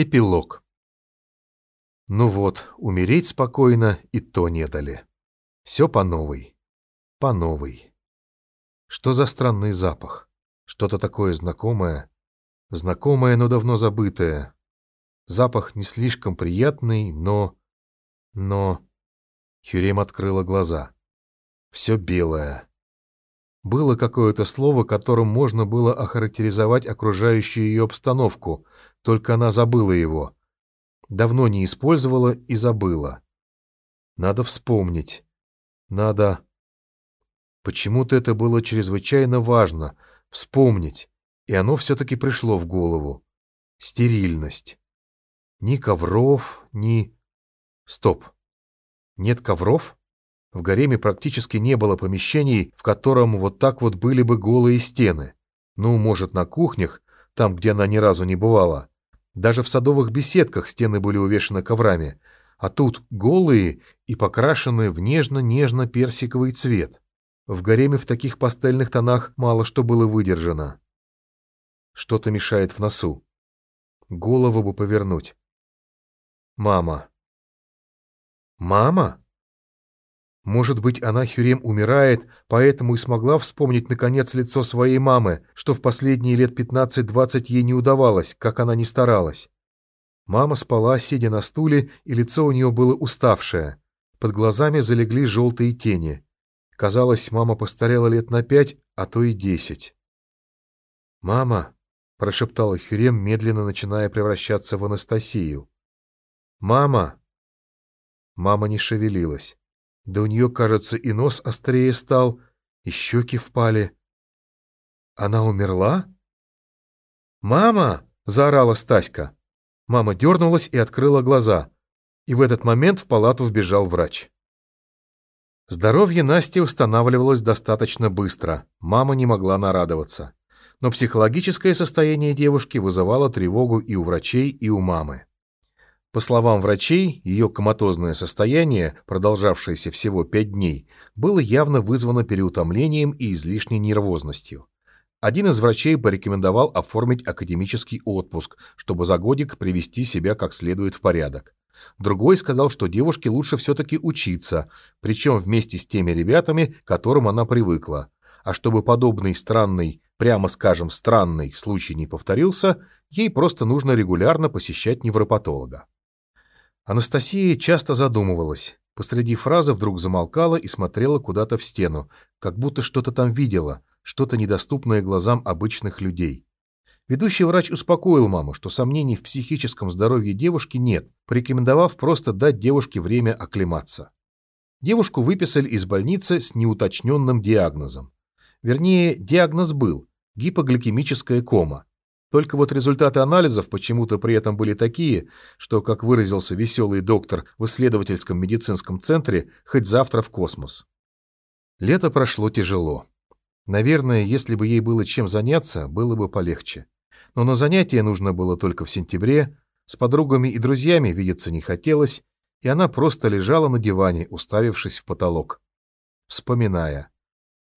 Эпилог. Ну вот, умереть спокойно и то не дали. Все по новой. По новой. Что за странный запах? Что-то такое знакомое. Знакомое, но давно забытое. Запах не слишком приятный, но... Но... Хюрем открыла глаза. Все белое. Было какое-то слово, которым можно было охарактеризовать окружающую ее обстановку — только она забыла его. Давно не использовала и забыла. Надо вспомнить. Надо... Почему-то это было чрезвычайно важно — вспомнить, и оно все-таки пришло в голову. Стерильность. Ни ковров, ни... Стоп. Нет ковров? В гареме практически не было помещений, в котором вот так вот были бы голые стены. Ну, может, на кухнях, там, где она ни разу не бывала. Даже в садовых беседках стены были увешаны коврами, а тут голые и покрашенные в нежно-нежно-персиковый цвет. В гареме в таких пастельных тонах мало что было выдержано. Что-то мешает в носу. Голову бы повернуть. Мама. Мама? Может быть, она, Хюрем, умирает, поэтому и смогла вспомнить, наконец, лицо своей мамы, что в последние лет 15-20 ей не удавалось, как она ни старалась. Мама спала, сидя на стуле, и лицо у нее было уставшее. Под глазами залегли желтые тени. Казалось, мама постарела лет на пять, а то и десять. «Мама», — прошептала Хюрем, медленно начиная превращаться в Анастасию. «Мама!» Мама не шевелилась. Да у нее, кажется, и нос острее стал, и щеки впали. Она умерла? «Мама!» — заорала Стаська. Мама дернулась и открыла глаза. И в этот момент в палату вбежал врач. Здоровье Насти устанавливалось достаточно быстро. Мама не могла нарадоваться. Но психологическое состояние девушки вызывало тревогу и у врачей, и у мамы. По словам врачей, ее коматозное состояние, продолжавшееся всего пять дней, было явно вызвано переутомлением и излишней нервозностью. Один из врачей порекомендовал оформить академический отпуск, чтобы за годик привести себя как следует в порядок. Другой сказал, что девушке лучше все-таки учиться, причем вместе с теми ребятами, к которым она привыкла. А чтобы подобный странный, прямо скажем, странный случай не повторился, ей просто нужно регулярно посещать невропатолога. Анастасия часто задумывалась. Посреди фразы вдруг замолкала и смотрела куда-то в стену, как будто что-то там видела, что-то недоступное глазам обычных людей. Ведущий врач успокоил маму, что сомнений в психическом здоровье девушки нет, порекомендовав просто дать девушке время оклематься. Девушку выписали из больницы с неуточненным диагнозом. Вернее, диагноз был – гипогликемическая кома, только вот результаты анализов почему-то при этом были такие, что, как выразился веселый доктор в исследовательском медицинском центре, хоть завтра в космос. Лето прошло тяжело. Наверное, если бы ей было чем заняться, было бы полегче. Но на занятия нужно было только в сентябре, с подругами и друзьями видеться не хотелось, и она просто лежала на диване, уставившись в потолок, вспоминая.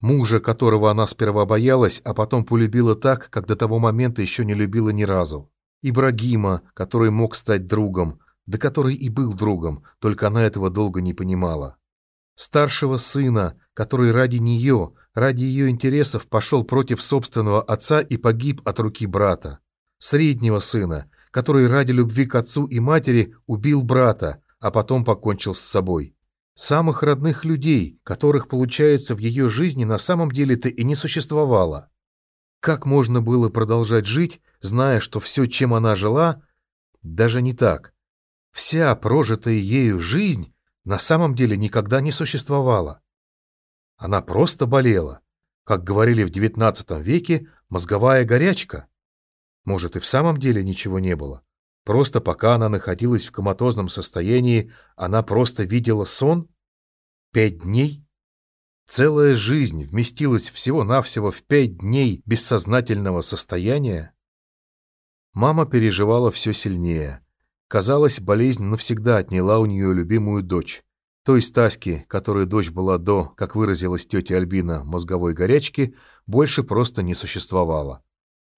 Мужа, которого она сперва боялась, а потом полюбила так, как до того момента еще не любила ни разу. Ибрагима, который мог стать другом, да который и был другом, только она этого долго не понимала. Старшего сына, который ради нее, ради ее интересов пошел против собственного отца и погиб от руки брата. Среднего сына, который ради любви к отцу и матери убил брата, а потом покончил с собой самых родных людей, которых, получается, в ее жизни на самом деле-то и не существовало. Как можно было продолжать жить, зная, что все, чем она жила, даже не так. Вся прожитая ею жизнь на самом деле никогда не существовала. Она просто болела, как говорили в XIX веке, мозговая горячка. Может, и в самом деле ничего не было. Просто пока она находилась в коматозном состоянии, она просто видела сон? Пять дней? Целая жизнь вместилась всего-навсего в пять дней бессознательного состояния? Мама переживала все сильнее. Казалось, болезнь навсегда отняла у нее любимую дочь. Той Стаськи, которой дочь была до, как выразилась тетя Альбина, мозговой горячки, больше просто не существовало.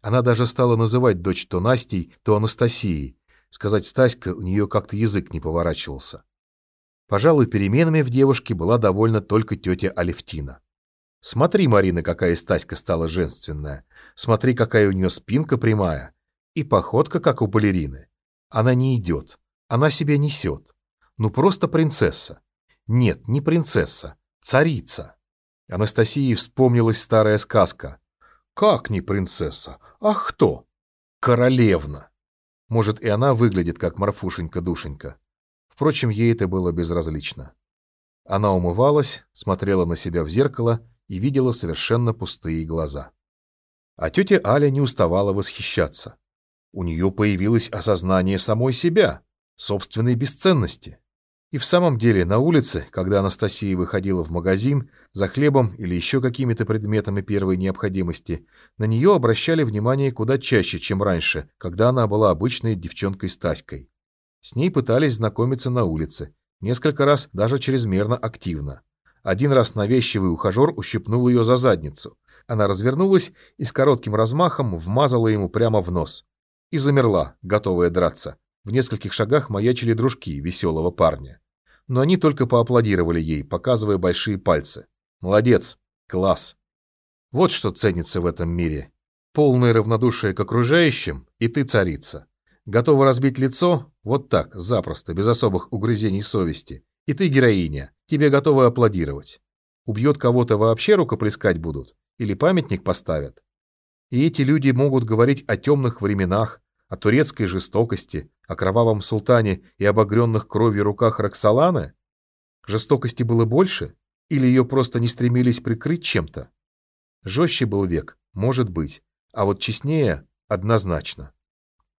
Она даже стала называть дочь то Настей, то Анастасией. Сказать Стаська у нее как-то язык не поворачивался. Пожалуй, переменами в девушке была довольна только тетя Алевтина. Смотри, Марина, какая Стаська стала женственная. Смотри, какая у нее спинка прямая. И походка, как у балерины. Она не идет. Она себя несет. Ну, просто принцесса. Нет, не принцесса. Царица. Анастасии вспомнилась старая сказка. Как не принцесса? А кто? Королевна. Может, и она выглядит как Марфушенька-душенька. Впрочем, ей это было безразлично. Она умывалась, смотрела на себя в зеркало и видела совершенно пустые глаза. А тетя Аля не уставала восхищаться. У нее появилось осознание самой себя, собственной бесценности. И в самом деле на улице, когда Анастасия выходила в магазин за хлебом или еще какими-то предметами первой необходимости, на нее обращали внимание куда чаще, чем раньше, когда она была обычной девчонкой Стаськой. С ней пытались знакомиться на улице, несколько раз даже чрезмерно активно. Один раз навязчивый ухажер ущипнул ее за задницу. Она развернулась и с коротким размахом вмазала ему прямо в нос. И замерла, готовая драться. В нескольких шагах маячили дружки веселого парня но они только поаплодировали ей, показывая большие пальцы. «Молодец! Класс!» Вот что ценится в этом мире. Полное равнодушие к окружающим, и ты царица. Готова разбить лицо? Вот так, запросто, без особых угрызений совести. И ты героиня, тебе готовы аплодировать. Убьет кого-то вообще рукоплескать будут? Или памятник поставят? И эти люди могут говорить о темных временах, о турецкой жестокости, о кровавом султане и обогренных кровью руках Роксоланы? Жестокости было больше? Или ее просто не стремились прикрыть чем-то? Жестче был век, может быть, а вот честнее однозначно.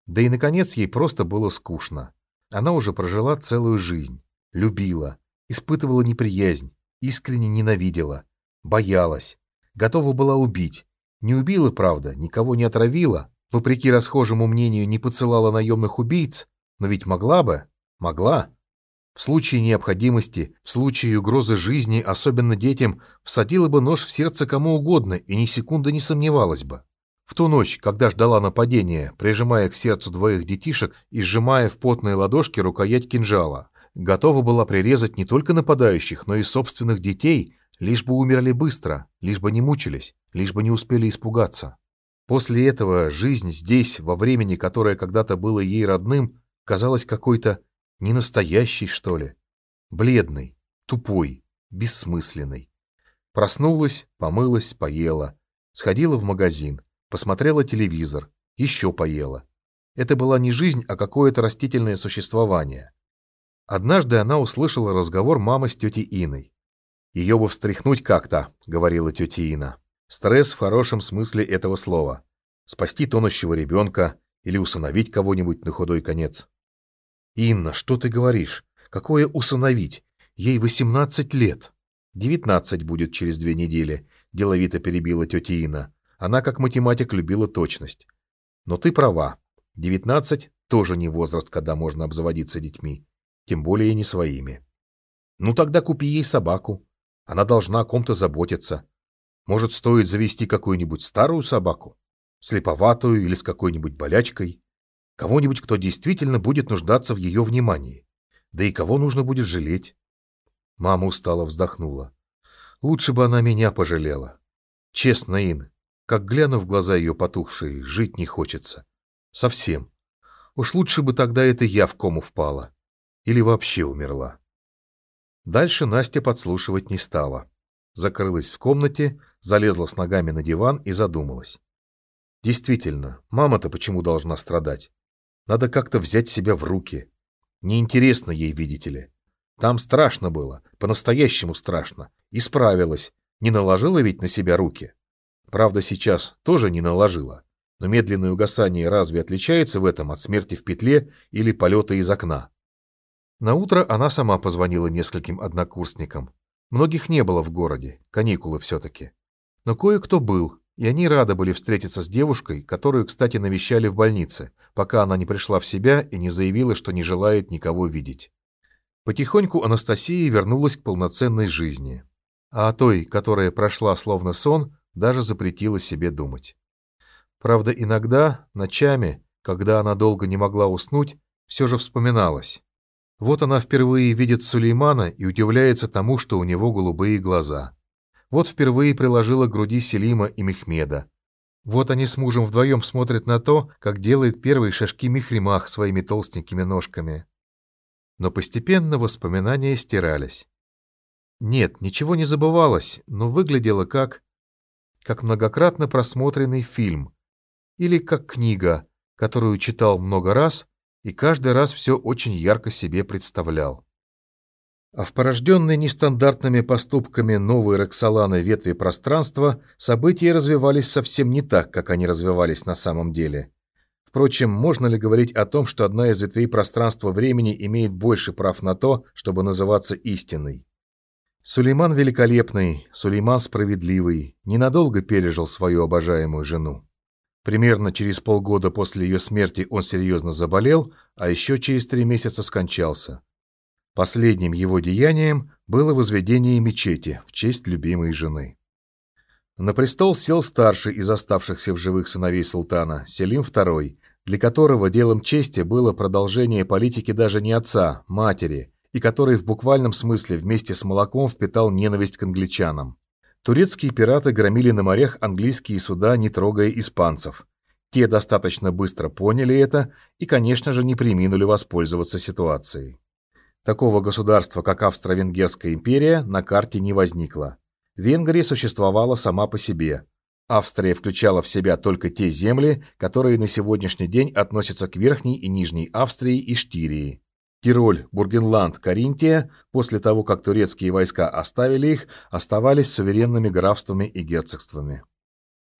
Да и, наконец, ей просто было скучно. Она уже прожила целую жизнь, любила, испытывала неприязнь, искренне ненавидела, боялась, готова была убить. Не убила, правда, никого не отравила, вопреки расхожему мнению, не поцелала наемных убийц, но ведь могла бы, могла. В случае необходимости, в случае угрозы жизни, особенно детям, всадила бы нож в сердце кому угодно и ни секунды не сомневалась бы. В ту ночь, когда ждала нападения, прижимая к сердцу двоих детишек и сжимая в потные ладошки рукоять кинжала, готова была прирезать не только нападающих, но и собственных детей, лишь бы умерли быстро, лишь бы не мучились, лишь бы не успели испугаться. После этого жизнь здесь, во времени, которое когда-то было ей родным, казалась какой-то ненастоящей, что ли. Бледной, тупой, бессмысленной. Проснулась, помылась, поела. Сходила в магазин, посмотрела телевизор, еще поела. Это была не жизнь, а какое-то растительное существование. Однажды она услышала разговор мамы с тетей Иной. «Ее бы встряхнуть как-то», — говорила тетя Ина. Стресс в хорошем смысле этого слова. Спасти тонущего ребенка или усыновить кого-нибудь на худой конец. «Инна, что ты говоришь? Какое усыновить? Ей 18 лет». «19 будет через две недели», – деловито перебила тетя Инна. Она, как математик, любила точность. «Но ты права. 19 – тоже не возраст, когда можно обзаводиться детьми. Тем более не своими». «Ну тогда купи ей собаку. Она должна о ком-то заботиться. Может, стоит завести какую-нибудь старую собаку? Слеповатую или с какой-нибудь болячкой? Кого-нибудь, кто действительно будет нуждаться в ее внимании? Да и кого нужно будет жалеть? Мама устало вздохнула. Лучше бы она меня пожалела. Честно, Ин, как гляну в глаза ее потухшие, жить не хочется. Совсем. Уж лучше бы тогда это я в кому впала. Или вообще умерла. Дальше Настя подслушивать не стала. Закрылась в комнате, залезла с ногами на диван и задумалась. Действительно, мама-то почему должна страдать? Надо как-то взять себя в руки. Неинтересно ей, видите ли. Там страшно было, по-настоящему страшно. И справилась. Не наложила ведь на себя руки. Правда, сейчас тоже не наложила. Но медленное угасание разве отличается в этом от смерти в петле или полета из окна? На утро она сама позвонила нескольким однокурсникам. Многих не было в городе, каникулы все-таки. Но кое-кто был, и они рады были встретиться с девушкой, которую, кстати, навещали в больнице, пока она не пришла в себя и не заявила, что не желает никого видеть. Потихоньку Анастасия вернулась к полноценной жизни. А о той, которая прошла словно сон, даже запретила себе думать. Правда, иногда, ночами, когда она долго не могла уснуть, все же вспоминалось. Вот она впервые видит Сулеймана и удивляется тому, что у него голубые глаза. Вот впервые приложила к груди Селима и Мехмеда. Вот они с мужем вдвоем смотрят на то, как делает первые шажки Мехримах своими толстенькими ножками. Но постепенно воспоминания стирались. Нет, ничего не забывалось, но выглядело как... как многократно просмотренный фильм. Или как книга, которую читал много раз и каждый раз все очень ярко себе представлял. А в порожденной нестандартными поступками новой Роксоланы ветви пространства события развивались совсем не так, как они развивались на самом деле. Впрочем, можно ли говорить о том, что одна из ветвей пространства времени имеет больше прав на то, чтобы называться истинной? Сулейман великолепный, Сулейман справедливый, ненадолго пережил свою обожаемую жену. Примерно через полгода после ее смерти он серьезно заболел, а еще через три месяца скончался. Последним его деянием было возведение мечети в честь любимой жены. На престол сел старший из оставшихся в живых сыновей султана, Селим II, для которого делом чести было продолжение политики даже не отца, матери, и который в буквальном смысле вместе с молоком впитал ненависть к англичанам. Турецкие пираты громили на морях английские суда, не трогая испанцев. Те достаточно быстро поняли это и, конечно же, не приминули воспользоваться ситуацией. Такого государства, как Австро-Венгерская империя, на карте не возникло. Венгрия существовала сама по себе. Австрия включала в себя только те земли, которые на сегодняшний день относятся к Верхней и Нижней Австрии и Штирии. Тироль, Бургенланд, Каринтия, после того, как турецкие войска оставили их, оставались суверенными графствами и герцогствами.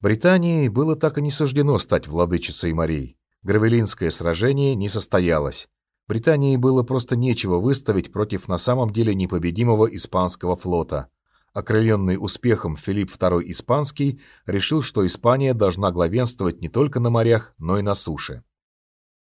Британии было так и не суждено стать владычицей морей. Гравелинское сражение не состоялось. Британии было просто нечего выставить против на самом деле непобедимого испанского флота. Окрыленный успехом Филипп II Испанский решил, что Испания должна главенствовать не только на морях, но и на суше.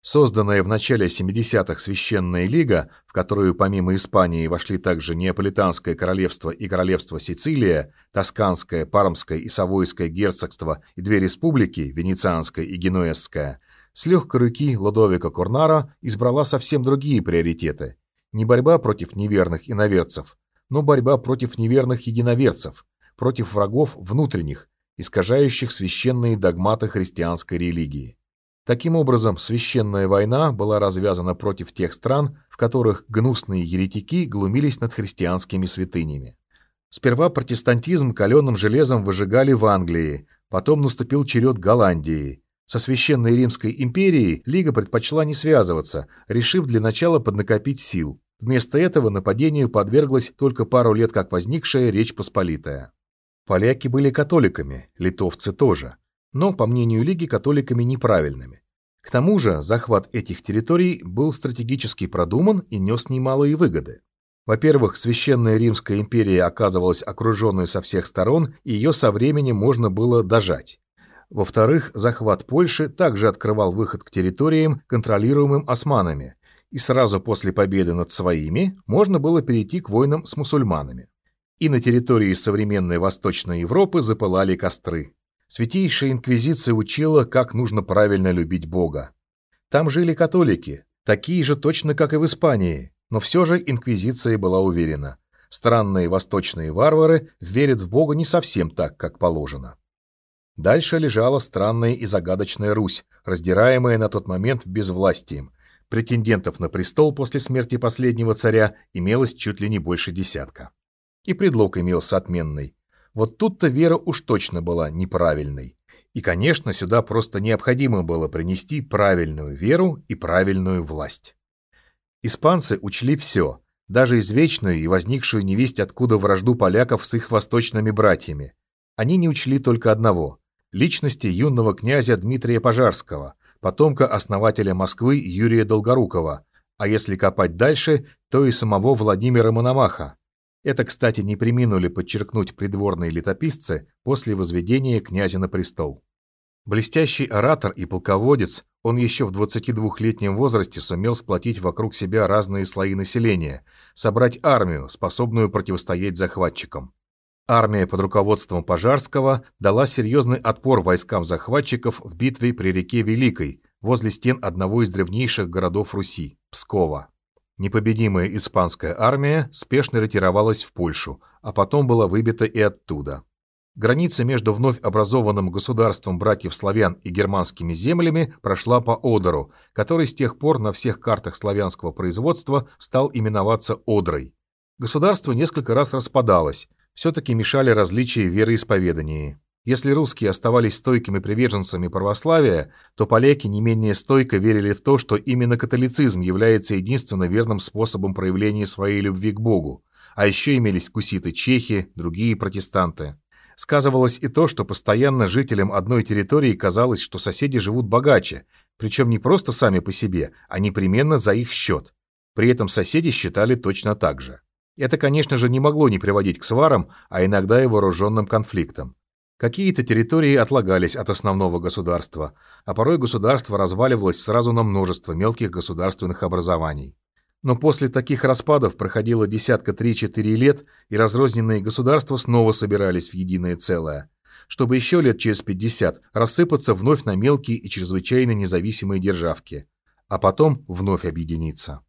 Созданная в начале 70-х Священная Лига, в которую помимо Испании вошли также Неаполитанское королевство и королевство Сицилия, Тосканское, Пармское и Савойское герцогство и две республики, Венецианская и Генуэзская, с легкой руки Лодовика Курнара избрала совсем другие приоритеты. Не борьба против неверных иноверцев, но борьба против неверных единоверцев, против врагов внутренних, искажающих священные догматы христианской религии. Таким образом, священная война была развязана против тех стран, в которых гнусные еретики глумились над христианскими святынями. Сперва протестантизм каленым железом выжигали в Англии, потом наступил черед Голландии. Со Священной Римской империей Лига предпочла не связываться, решив для начала поднакопить сил. Вместо этого нападению подверглась только пару лет как возникшая Речь Посполитая. Поляки были католиками, литовцы тоже но, по мнению Лиги, католиками неправильными. К тому же захват этих территорий был стратегически продуман и нес немалые выгоды. Во-первых, Священная Римская империя оказывалась окруженной со всех сторон, и ее со временем можно было дожать. Во-вторых, захват Польши также открывал выход к территориям, контролируемым османами, и сразу после победы над своими можно было перейти к войнам с мусульманами. И на территории современной Восточной Европы запылали костры. Святейшая Инквизиция учила, как нужно правильно любить Бога. Там жили католики, такие же точно, как и в Испании, но все же Инквизиция была уверена. Странные восточные варвары верят в Бога не совсем так, как положено. Дальше лежала странная и загадочная Русь, раздираемая на тот момент безвластием. Претендентов на престол после смерти последнего царя имелось чуть ли не больше десятка. И предлог имелся отменный. Вот тут-то вера уж точно была неправильной. И, конечно, сюда просто необходимо было принести правильную веру и правильную власть. Испанцы учли все, даже извечную и возникшую невесть откуда вражду поляков с их восточными братьями. Они не учли только одного – личности юного князя Дмитрия Пожарского, потомка основателя Москвы Юрия Долгорукова, а если копать дальше, то и самого Владимира Мономаха, это, кстати, не приминули подчеркнуть придворные летописцы после возведения князя на престол. Блестящий оратор и полководец, он еще в 22-летнем возрасте сумел сплотить вокруг себя разные слои населения, собрать армию, способную противостоять захватчикам. Армия под руководством Пожарского дала серьезный отпор войскам захватчиков в битве при реке Великой, возле стен одного из древнейших городов Руси. Пскова. Непобедимая испанская армия спешно ретировалась в Польшу, а потом была выбита и оттуда. Граница между вновь образованным государством братьев-славян и германскими землями прошла по Одеру, который с тех пор на всех картах славянского производства стал именоваться Одрой. Государство несколько раз распадалось, все-таки мешали различия в вероисповедании. Если русские оставались стойкими приверженцами православия, то поляки не менее стойко верили в то, что именно католицизм является единственно верным способом проявления своей любви к Богу, а еще имелись куситы чехи, другие протестанты. Сказывалось и то, что постоянно жителям одной территории казалось, что соседи живут богаче, причем не просто сами по себе, а непременно за их счет. При этом соседи считали точно так же. Это, конечно же, не могло не приводить к сварам, а иногда и вооруженным конфликтам. Какие-то территории отлагались от основного государства, а порой государство разваливалось сразу на множество мелких государственных образований. Но после таких распадов проходило десятка три-четыре лет, и разрозненные государства снова собирались в единое целое, чтобы еще лет через 50 рассыпаться вновь на мелкие и чрезвычайно независимые державки, а потом вновь объединиться.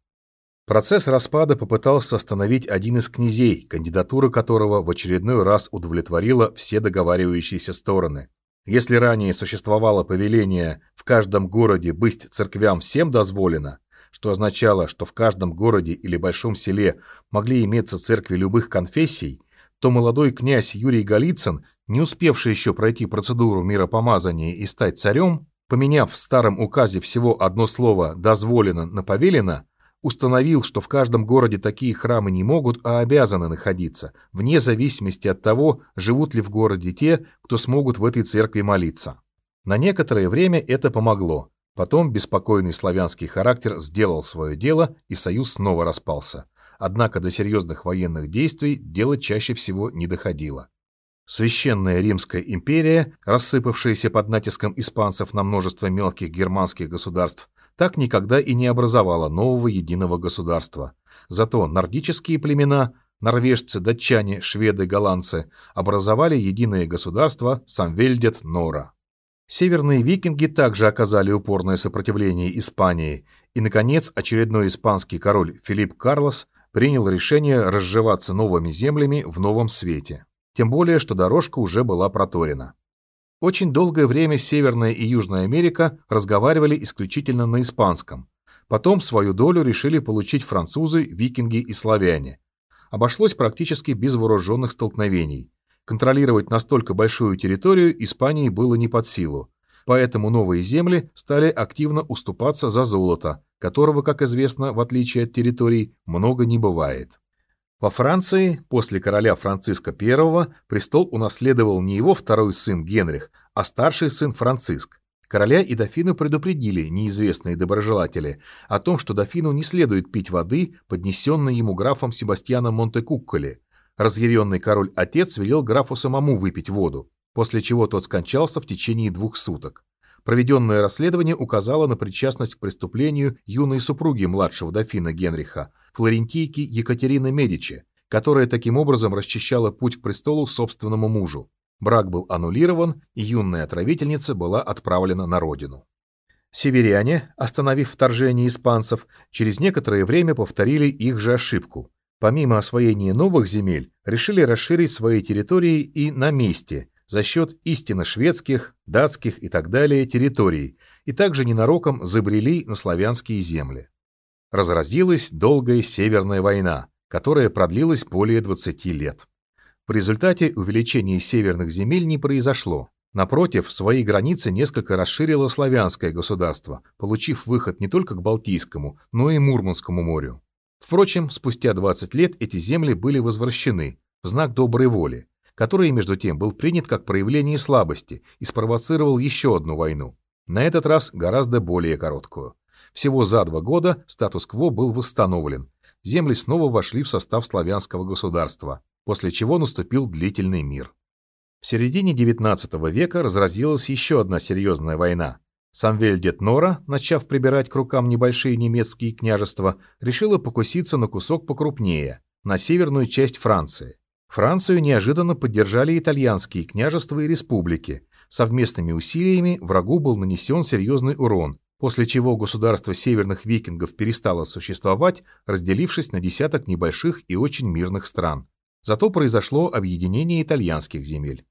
Процесс распада попытался остановить один из князей, кандидатура которого в очередной раз удовлетворила все договаривающиеся стороны. Если ранее существовало повеление «в каждом городе быть церквям всем дозволено», что означало, что в каждом городе или большом селе могли иметься церкви любых конфессий, то молодой князь Юрий Голицын, не успевший еще пройти процедуру миропомазания и стать царем, поменяв в старом указе всего одно слово «дозволено» на «повелено», установил, что в каждом городе такие храмы не могут, а обязаны находиться, вне зависимости от того, живут ли в городе те, кто смогут в этой церкви молиться. На некоторое время это помогло. Потом беспокойный славянский характер сделал свое дело, и союз снова распался. Однако до серьезных военных действий дело чаще всего не доходило. Священная Римская империя, рассыпавшаяся под натиском испанцев на множество мелких германских государств, так никогда и не образовала нового единого государства. Зато нордические племена, норвежцы, датчане, шведы, голландцы, образовали единое государство Самвельдет-Нора. Северные викинги также оказали упорное сопротивление Испании, и, наконец, очередной испанский король Филипп Карлос принял решение разживаться новыми землями в новом свете. Тем более, что дорожка уже была проторена. Очень долгое время Северная и Южная Америка разговаривали исключительно на испанском. Потом свою долю решили получить французы, викинги и славяне. Обошлось практически без вооруженных столкновений. Контролировать настолько большую территорию Испании было не под силу. Поэтому новые земли стали активно уступаться за золото, которого, как известно, в отличие от территорий, много не бывает. Во Франции после короля Франциска I престол унаследовал не его второй сын Генрих, а старший сын Франциск. Короля и дофину предупредили неизвестные доброжелатели о том, что дофину не следует пить воды, поднесенной ему графом Себастьяном Монтекукколи. Разъяренный король-отец велел графу самому выпить воду, после чего тот скончался в течение двух суток. Проведенное расследование указало на причастность к преступлению юной супруги младшего дофина Генриха, флорентийки Екатерины Медичи, которая таким образом расчищала путь к престолу собственному мужу. Брак был аннулирован, и юная отравительница была отправлена на родину. Северяне, остановив вторжение испанцев, через некоторое время повторили их же ошибку. Помимо освоения новых земель, решили расширить свои территории и на месте – за счет истинно шведских, датских и так далее территорий, и также ненароком забрели на славянские земли. Разразилась долгая Северная война, которая продлилась более 20 лет. В результате увеличения северных земель не произошло. Напротив, свои границы несколько расширило славянское государство, получив выход не только к Балтийскому, но и Мурманскому морю. Впрочем, спустя 20 лет эти земли были возвращены в знак доброй воли, который, между тем, был принят как проявление слабости и спровоцировал еще одну войну. На этот раз гораздо более короткую. Всего за два года статус-кво был восстановлен. Земли снова вошли в состав славянского государства, после чего наступил длительный мир. В середине XIX века разразилась еще одна серьезная война. Самвельдет Нора, начав прибирать к рукам небольшие немецкие княжества, решила покуситься на кусок покрупнее, на северную часть Франции. Францию неожиданно поддержали итальянские княжества и республики. Совместными усилиями врагу был нанесен серьезный урон, после чего государство северных викингов перестало существовать, разделившись на десяток небольших и очень мирных стран. Зато произошло объединение итальянских земель.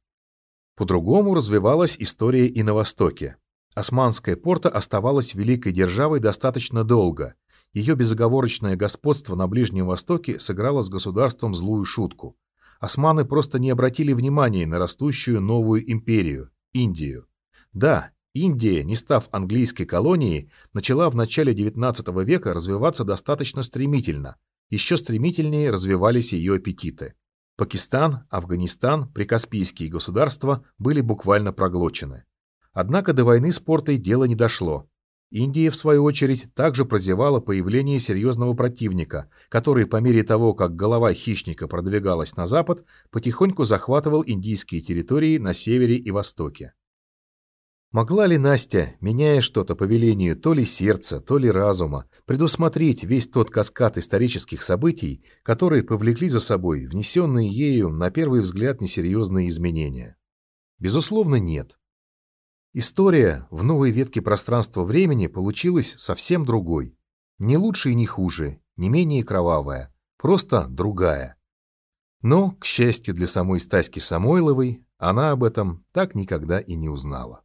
По-другому развивалась история и на Востоке. Османская порта оставалась великой державой достаточно долго. Ее безоговорочное господство на Ближнем Востоке сыграло с государством злую шутку. Османы просто не обратили внимания на растущую новую империю – Индию. Да, Индия, не став английской колонией, начала в начале XIX века развиваться достаточно стремительно. Еще стремительнее развивались ее аппетиты. Пакистан, Афганистан, прикаспийские государства были буквально проглочены. Однако до войны с портой дело не дошло. Индия, в свою очередь, также прозевала появление серьезного противника, который по мере того, как голова хищника продвигалась на запад, потихоньку захватывал индийские территории на севере и востоке. Могла ли Настя, меняя что-то по велению то ли сердца, то ли разума, предусмотреть весь тот каскад исторических событий, которые повлекли за собой внесенные ею на первый взгляд несерьезные изменения? Безусловно, нет. История в новой ветке пространства-времени получилась совсем другой. Не лучше и не хуже, не менее кровавая, просто другая. Но, к счастью для самой Стаськи Самойловой, она об этом так никогда и не узнала.